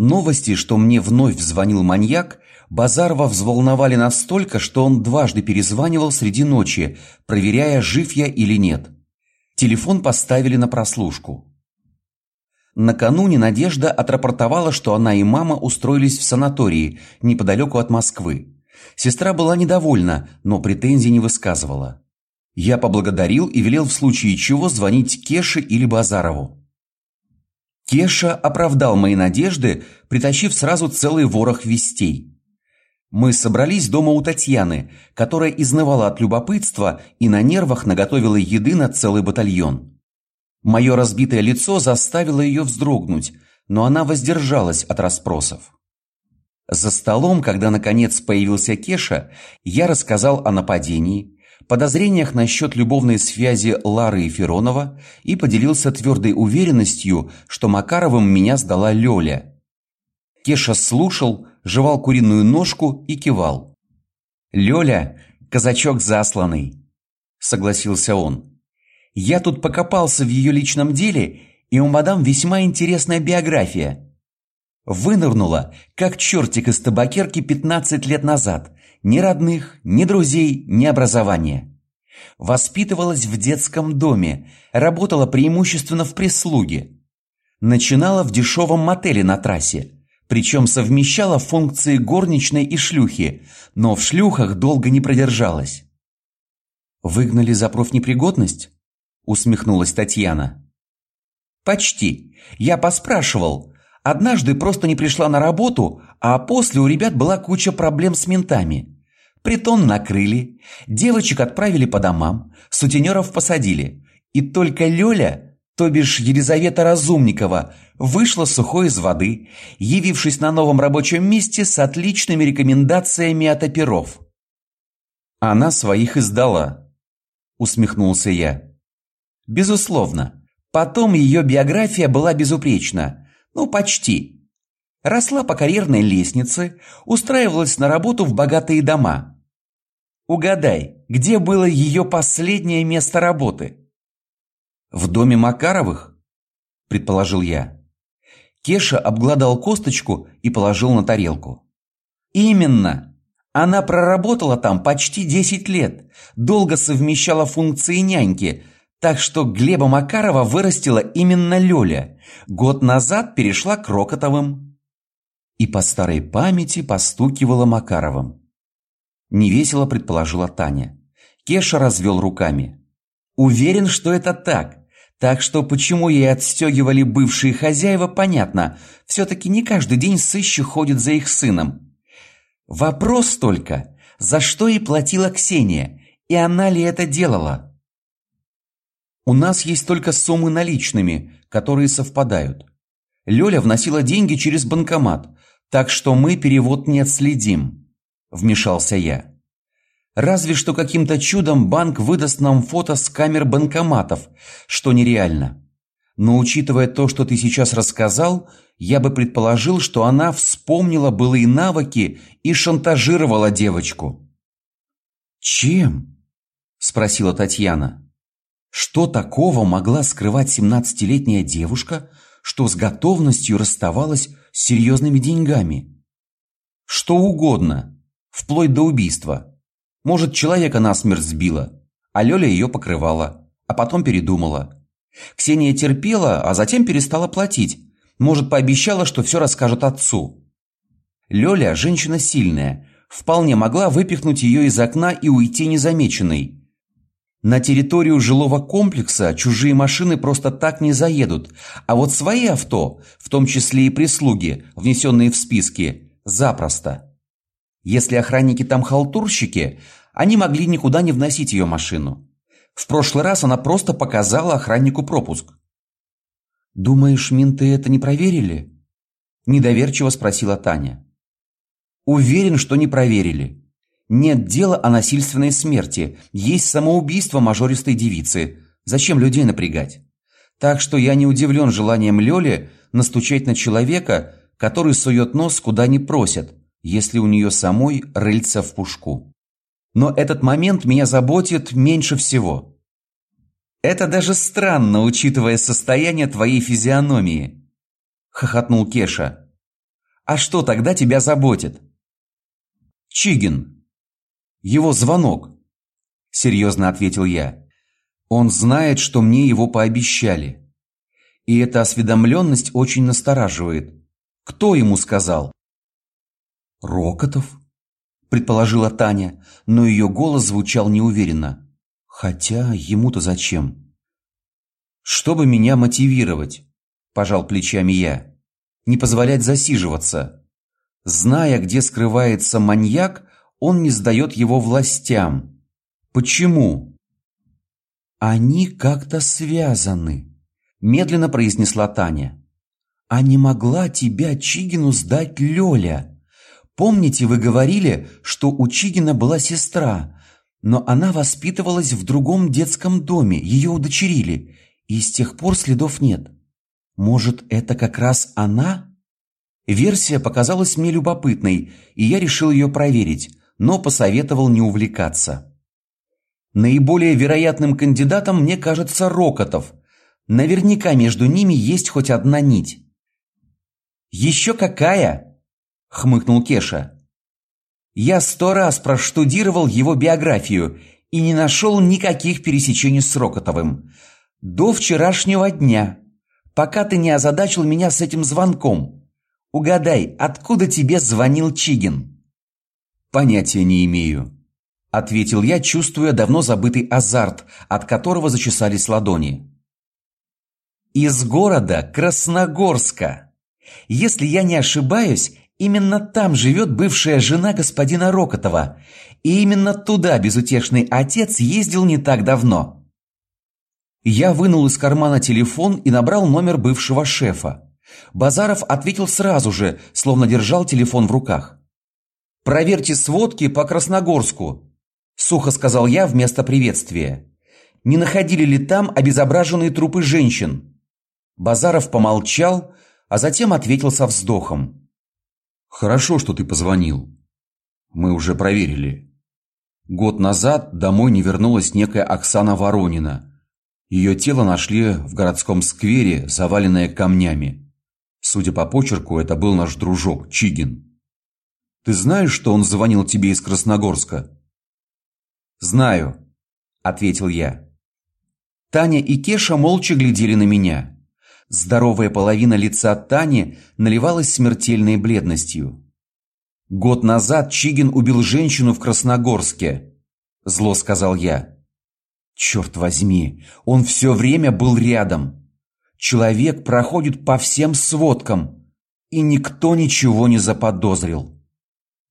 Новости, что мне вновь звонил маньяк, Базарова взволновали настолько, что он дважды перезванивал среди ночи, проверяя, жив я или нет. Телефон поставили на прослушку. Накануне Надежда отрапортовала, что она и мама устроились в санатории неподалеку от Москвы. Сестра была недовольна, но претензий не высказывала. Я поблагодарил и велел в случае чего звонить Кеше или Базарову. Кеша оправдал мои надежды, притащив сразу целый ворох вестей. Мы собрались дома у Татьяны, которая изнывала от любопытства и на нервах наготовила еды на целый батальон. Мое разбитое лицо заставило ее вздрогнуть, но она воздержалась от расспросов. За столом, когда наконец появился Кеша, я рассказал о нападении, подозрениях насчет любовной связи Лары и Феронова и поделился твердой уверенностью, что Макаровым меня сдала Лёля. Кеша слушал, жевал куриную ножку и кивал. «Лёля – казачок засланный», – согласился он. «Я тут покопался в ее личном деле, и у мадам весьма интересная биография. Вынырнула, как чертик из табакерки 15 лет назад. Ни родных, ни друзей, ни образования. Воспитывалась в детском доме, работала преимущественно в прислуге. Начинала в дешевом мотеле на трассе – причем совмещала функции горничной и шлюхи, но в шлюхах долго не продержалась. Выгнали за профнепригодность? усмехнулась Татьяна. Почти. Я поспрашивал. Однажды просто не пришла на работу, а после у ребят была куча проблем с ментами. Притон накрыли, девочек отправили по домам, сутенеров посадили. И только Лёля то бишь Елизавета Разумникова, вышла сухой из воды, явившись на новом рабочем месте с отличными рекомендациями от оперов. Она своих издала, усмехнулся я. Безусловно. Потом ее биография была безупречна. Ну, почти. Росла по карьерной лестнице, устраивалась на работу в богатые дома. Угадай, где было ее последнее место работы? В доме Макаровых, предположил я. Кеша обглодал косточку и положил на тарелку. Именно. Она проработала там почти 10 лет, долго совмещала функции няньки, так что Глеба Макарова вырастила именно Лёля. Год назад перешла к Рокотовым. И по старой памяти постукивала Макаровым. Невесело предположила Таня. Кеша развел руками. Уверен, что это так. Так что почему ей отстегивали бывшие хозяева, понятно. Все-таки не каждый день сыщик ходит за их сыном. Вопрос только, за что ей платила Ксения, и она ли это делала? У нас есть только суммы наличными, которые совпадают. Лёля вносила деньги через банкомат, так что мы перевод не отследим, вмешался я. Разве что каким-то чудом банк выдаст нам фото с камер банкоматов, что нереально. Но учитывая то, что ты сейчас рассказал, я бы предположил, что она вспомнила былые навыки и шантажировала девочку. Чем? спросила Татьяна. Что такого могла скрывать семнадцатилетняя девушка, что с готовностью расставалась с серьезными деньгами? Что угодно, вплоть до убийства. Может, человека насмерть сбила, а Лёля её покрывала, а потом передумала. Ксения терпела, а затем перестала платить. Может, пообещала, что всё расскажет отцу. Лёля женщина сильная, вполне могла выпихнуть её из окна и уйти незамеченной. На территорию жилого комплекса чужие машины просто так не заедут, а вот свои авто, в том числе и прислуги, внесенные в списки, запросто. Если охранники там халтурщики, они могли никуда не вносить ее машину. В прошлый раз она просто показала охраннику пропуск. Думаешь, менты это не проверили? недоверчиво спросила Таня. Уверен, что не проверили. Нет дела о насильственной смерти, есть самоубийство мажористой девицы. Зачем людей напрягать? Так что я не удивлен желанием Лёли настучать на человека, который сует нос куда не просят если у нее самой рыльца в пушку. Но этот момент меня заботит меньше всего. Это даже странно, учитывая состояние твоей физиономии, хохотнул Кеша. А что тогда тебя заботит? Чигин. Его звонок. Серьезно ответил я. Он знает, что мне его пообещали. И эта осведомленность очень настораживает. Кто ему сказал? Рокотов, предположила Таня, но ее голос звучал неуверенно. Хотя ему-то зачем? Чтобы меня мотивировать, пожал плечами я. Не позволять засиживаться. Зная, где скрывается маньяк, он не сдает его властям. Почему? Они как-то связаны, медленно произнесла Таня. А не могла тебя Чигину сдать Лёля? Помните, вы говорили, что у Чигина была сестра, но она воспитывалась в другом детском доме, ее удочерили, и с тех пор следов нет. Может, это как раз она? Версия показалась мне любопытной, и я решил ее проверить, но посоветовал не увлекаться. Наиболее вероятным кандидатом мне кажется Рокотов. Наверняка между ними есть хоть одна нить. Еще какая? хмыкнул Кеша. Я сто раз проштудировал его биографию и не нашел никаких пересечений с Рокотовым. До вчерашнего дня, пока ты не озадачил меня с этим звонком. Угадай, откуда тебе звонил Чигин? Понятия не имею, ответил я, чувствуя давно забытый азарт, от которого зачесались ладони. Из города Красногорска. Если я не ошибаюсь, Именно там живет бывшая жена господина Рокотова, и именно туда безутешный отец ездил не так давно. Я вынул из кармана телефон и набрал номер бывшего шефа. Базаров ответил сразу же, словно держал телефон в руках. Проверьте сводки по Красногорску, сухо сказал я вместо приветствия. Не находили ли там обезображенные трупы женщин? Базаров помолчал, а затем ответил со вздохом. Хорошо, что ты позвонил. Мы уже проверили. Год назад домой не вернулась некая Оксана Воронина. Ее тело нашли в городском сквере, заваленное камнями. Судя по почерку, это был наш дружок Чигин. Ты знаешь, что он звонил тебе из Красногорска? Знаю, ответил я. Таня и Кеша молча глядели на меня. Здоровая половина лица Тани наливалась смертельной бледностью. Год назад Чигин убил женщину в Красногорске, зло сказал я. Черт возьми, он все время был рядом. Человек проходит по всем сводкам, и никто ничего не заподозрил.